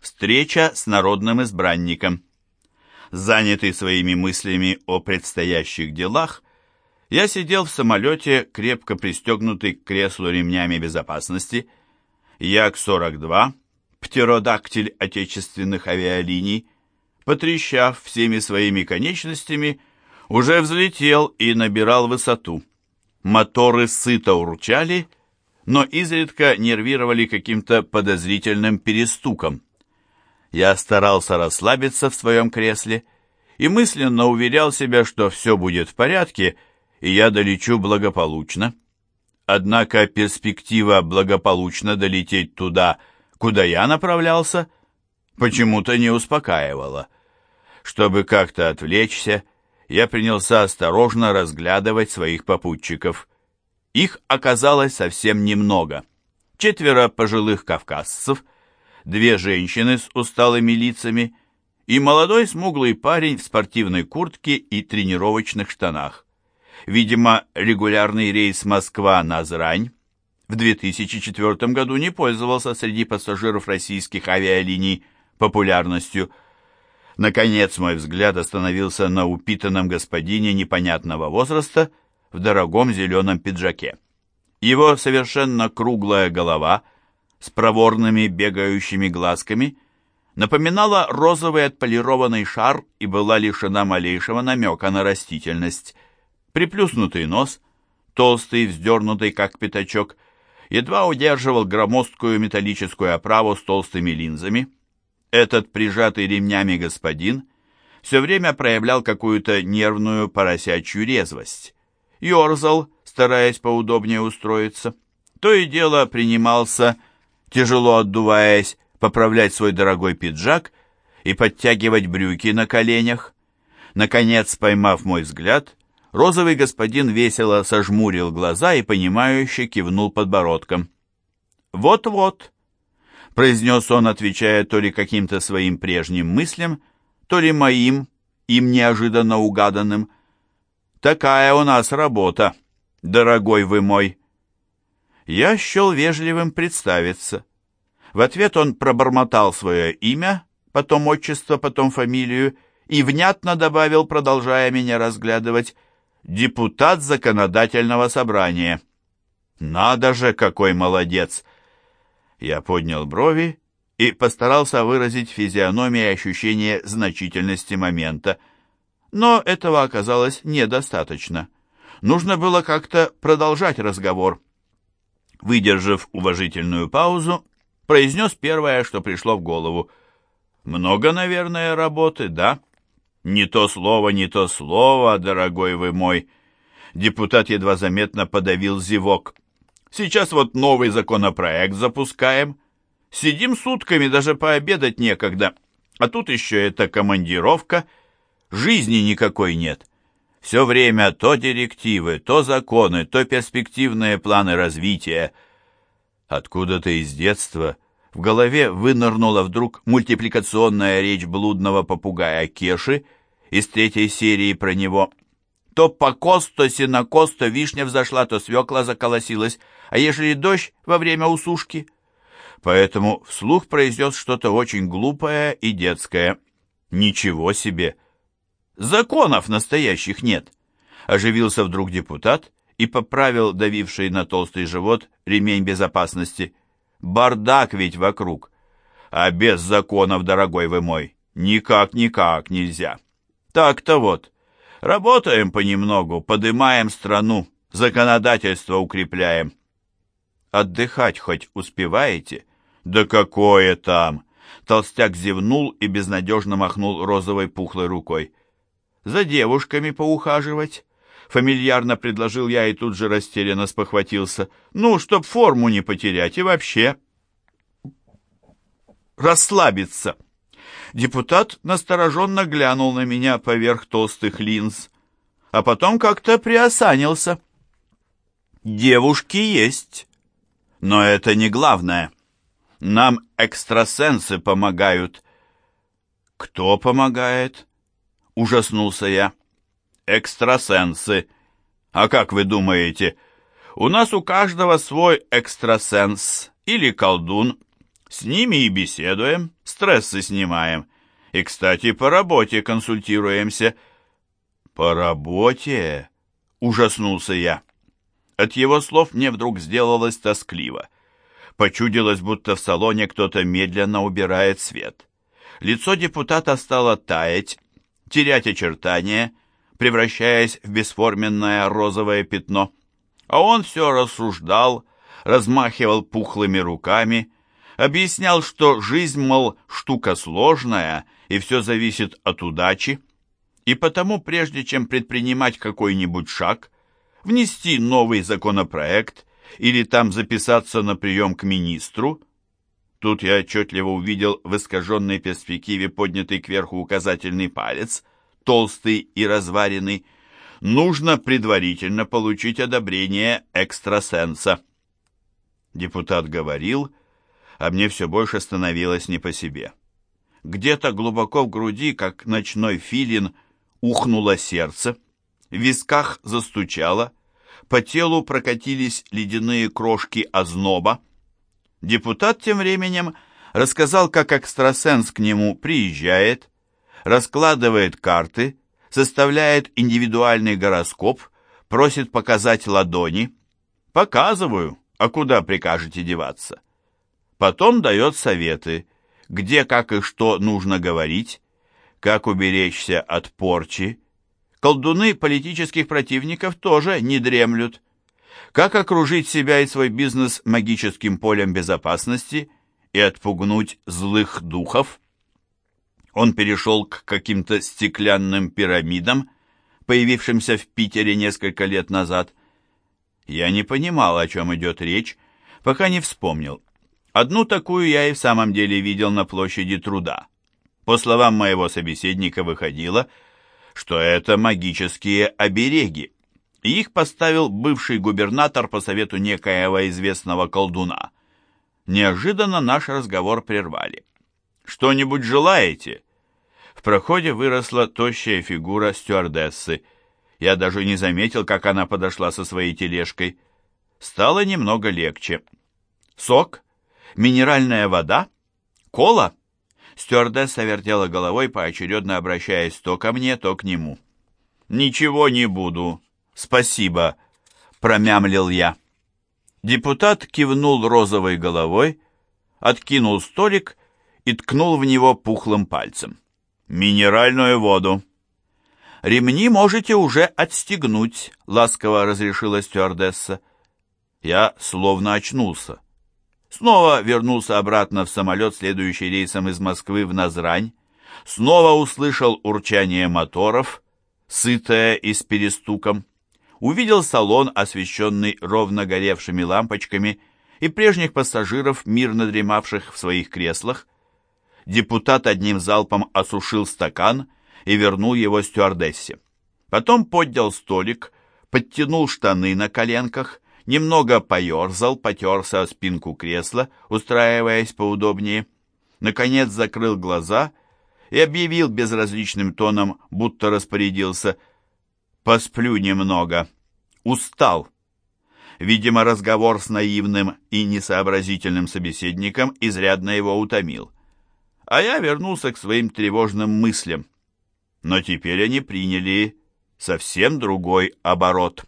Встреча с народным избранником. Занятый своими мыслями о предстоящих делах, я сидел в самолете, крепко пристегнутый к креслу ремнями безопасности. Як-42, птеродактиль отечественных авиалиний, потрещав всеми своими конечностями, уже взлетел и набирал высоту. Моторы сыто урчали, но изредка нервировали каким-то подозрительным перестуком. Я старался расслабиться в своем кресле и мысленно уверял себя, что все будет в порядке, и я долечу благополучно. Однако перспектива благополучно долететь туда, куда я направлялся, почему-то не успокаивала. Чтобы как-то отвлечься, я принялся осторожно разглядывать своих попутчиков. Их оказалось совсем немного. Четверо пожилых кавказцев — две женщины с усталыми лицами и молодой смуглый парень в спортивной куртке и тренировочных штанах. Видимо, регулярный рейс Москва-Назрань в 2004 году не пользовался среди пассажиров российских авиалиний популярностью. Наконец мой взгляд остановился на упитанном господине непонятного возраста в дорогом зеленом пиджаке. Его совершенно круглая голова – с проворными бегающими глазками, напоминала розовый отполированный шар и была лишена малейшего намека на растительность. Приплюснутый нос, толстый, вздернутый, как пятачок, едва удерживал громоздкую металлическую оправу с толстыми линзами. Этот прижатый ремнями господин все время проявлял какую-то нервную поросячью резвость. Ёрзал, стараясь поудобнее устроиться. То и дело принимался тяжело отдуваясь, поправлять свой дорогой пиджак и подтягивать брюки на коленях. Наконец, поймав мой взгляд, розовый господин весело сожмурил глаза и, понимающе кивнул подбородком. «Вот-вот», — произнес он, отвечая то ли каким-то своим прежним мыслям, то ли моим, им неожиданно угаданным. «Такая у нас работа, дорогой вы мой». Я счел вежливым представиться. В ответ он пробормотал свое имя, потом отчество, потом фамилию, и внятно добавил, продолжая меня разглядывать, «депутат законодательного собрания». «Надо же, какой молодец!» Я поднял брови и постарался выразить физиономией ощущение значительности момента. Но этого оказалось недостаточно. Нужно было как-то продолжать разговор. Выдержав уважительную паузу, произнес первое, что пришло в голову. «Много, наверное, работы, да?» «Не то слово, не то слово, дорогой вы мой!» Депутат едва заметно подавил зевок. «Сейчас вот новый законопроект запускаем. Сидим сутками, даже пообедать некогда. А тут еще эта командировка. Жизни никакой нет. Все время то директивы, то законы, то перспективные планы развития. Откуда-то из детства в голове вынырнула вдруг мультипликационная речь блудного попугая Кеши из третьей серии про него. То покос, то сенокос, то вишня взошла, то свекла заколосилась, а ежели дождь во время усушки? Поэтому вслух произнес что-то очень глупое и детское. Ничего себе! Законов настоящих нет. Оживился вдруг депутат и поправил давивший на толстый живот ремень безопасности. Бардак ведь вокруг. А без законов, дорогой вы мой, никак-никак нельзя. Так-то вот. Работаем понемногу, подымаем страну, законодательство укрепляем. Отдыхать хоть успеваете? Да какое там! Толстяк зевнул и безнадежно махнул розовой пухлой рукой за девушками поухаживать. Фамильярно предложил я и тут же растерянно спохватился. Ну, чтоб форму не потерять и вообще расслабиться. Депутат настороженно глянул на меня поверх толстых линз, а потом как-то приосанился. Девушки есть, но это не главное. Нам экстрасенсы помогают. Кто помогает? Ужаснулся я. Экстрасенсы. А как вы думаете, у нас у каждого свой экстрасенс или колдун. С ними и беседуем, стрессы снимаем. И, кстати, по работе консультируемся. По работе? Ужаснулся я. От его слов мне вдруг сделалось тоскливо. Почудилось, будто в салоне кто-то медленно убирает свет. Лицо депутата стало таять, терять очертания, превращаясь в бесформенное розовое пятно. А он все рассуждал, размахивал пухлыми руками, объяснял, что жизнь, мол, штука сложная, и все зависит от удачи, и потому, прежде чем предпринимать какой-нибудь шаг, внести новый законопроект или там записаться на прием к министру, тут я отчетливо увидел в искаженной перспективе поднятый кверху указательный палец, толстый и разваренный, нужно предварительно получить одобрение экстрасенса. Депутат говорил, а мне все больше становилось не по себе. Где-то глубоко в груди, как ночной филин, ухнуло сердце, в висках застучало, по телу прокатились ледяные крошки озноба. Депутат тем временем рассказал, как экстрасенс к нему приезжает, раскладывает карты, составляет индивидуальный гороскоп, просит показать ладони. Показываю, а куда прикажете деваться? Потом дает советы, где, как и что нужно говорить, как уберечься от порчи. Колдуны политических противников тоже не дремлют. Как окружить себя и свой бизнес магическим полем безопасности и отпугнуть злых духов? Он перешел к каким-то стеклянным пирамидам, появившимся в Питере несколько лет назад. Я не понимал, о чем идет речь, пока не вспомнил. Одну такую я и в самом деле видел на площади труда. По словам моего собеседника, выходило, что это магические обереги. И их поставил бывший губернатор по совету некоего известного колдуна. Неожиданно наш разговор прервали. «Что-нибудь желаете?» В проходе выросла тощая фигура стюардессы. Я даже не заметил, как она подошла со своей тележкой. Стало немного легче. «Сок?» Минеральная вода? Кола?» Стюардесса вертела головой, поочередно обращаясь то ко мне, то к нему. «Ничего не буду. Спасибо», — промямлил я. Депутат кивнул розовой головой, откинул столик и ткнул в него пухлым пальцем. «Минеральную воду». «Ремни можете уже отстегнуть», — ласково разрешила стюардесса. Я словно очнулся. Снова вернулся обратно в самолет, следующий рейсом из Москвы в Назрань. Снова услышал урчание моторов, сытое и с перестуком. Увидел салон, освещенный ровно горевшими лампочками, и прежних пассажиров, мирно дремавших в своих креслах. Депутат одним залпом осушил стакан и вернул его стюардессе. Потом поднял столик, подтянул штаны на коленках немного поерзал, потерся о спинку кресла, устраиваясь поудобнее, наконец закрыл глаза и объявил безразличным тоном, будто распорядился «Посплю немного. Устал». Видимо, разговор с наивным и несообразительным собеседником изрядно его утомил. А я вернулся к своим тревожным мыслям. Но теперь они приняли совсем другой оборот.